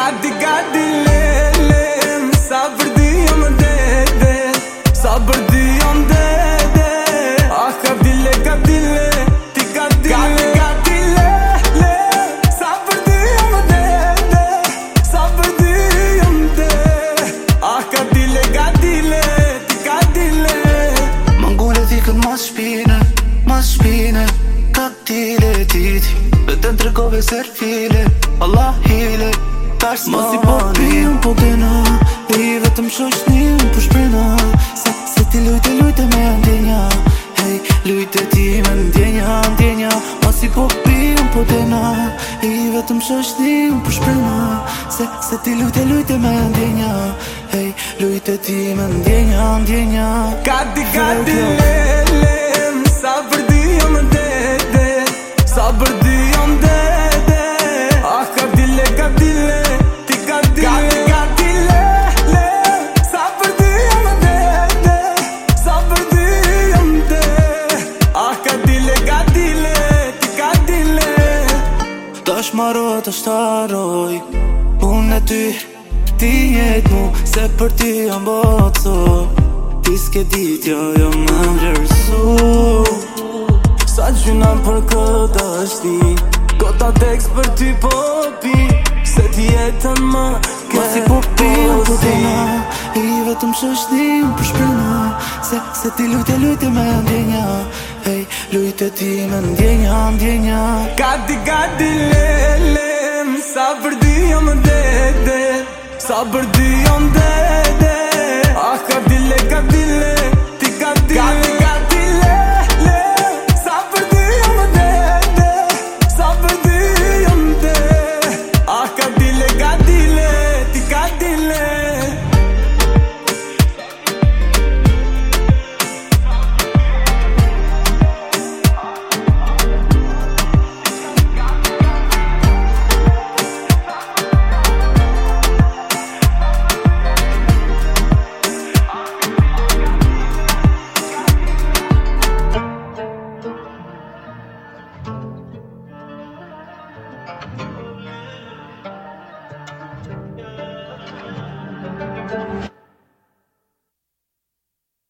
Ka di, ka di le, le sa di jam dhe, dhe Sabrë di jam dhe, dhe A ah, ka di le, ka di le Ti ka di le Ka di, ka di le, le Sabrë di jam dhe, dhe Sabrë di jam dhe A ka di ka di Ti ka di le Më ngulët i këtë më shpinë Ka di ti të ndrykove ser finë dash po Mos i po pion po dena I vetëm shoshni më për po shprena Se, se ti lujte lujte me ndjenja Hej, lujte ti me ndjenja, ndjenja Mos i po pion po dena I vetëm shoshni më për po shprena Se, se ti lujte lujte me ndjenja Hej, lujte ti me ndjenja, ndjenja Kati, kati, lele Sa për di jo dede Sa për di jo Ah, kati, le, maro të shtaroj Unë e ty, ti jetë mu Se për ti jam botë Ti s'ke ditë, jo jo më vjërësu Sa gjynam për këtë është Gota tekst për ty popi Se ti jetën më Ma si popi më po përpina I vetëm shështi më përshpina Se, se ti lutje, lutje me ndjenja Hej, lutje ti me ndjenja, ndjenja Gati, gati, le sa bërdi jonë dede Ah, ka dile, ka dile, ti ka dile Gracias.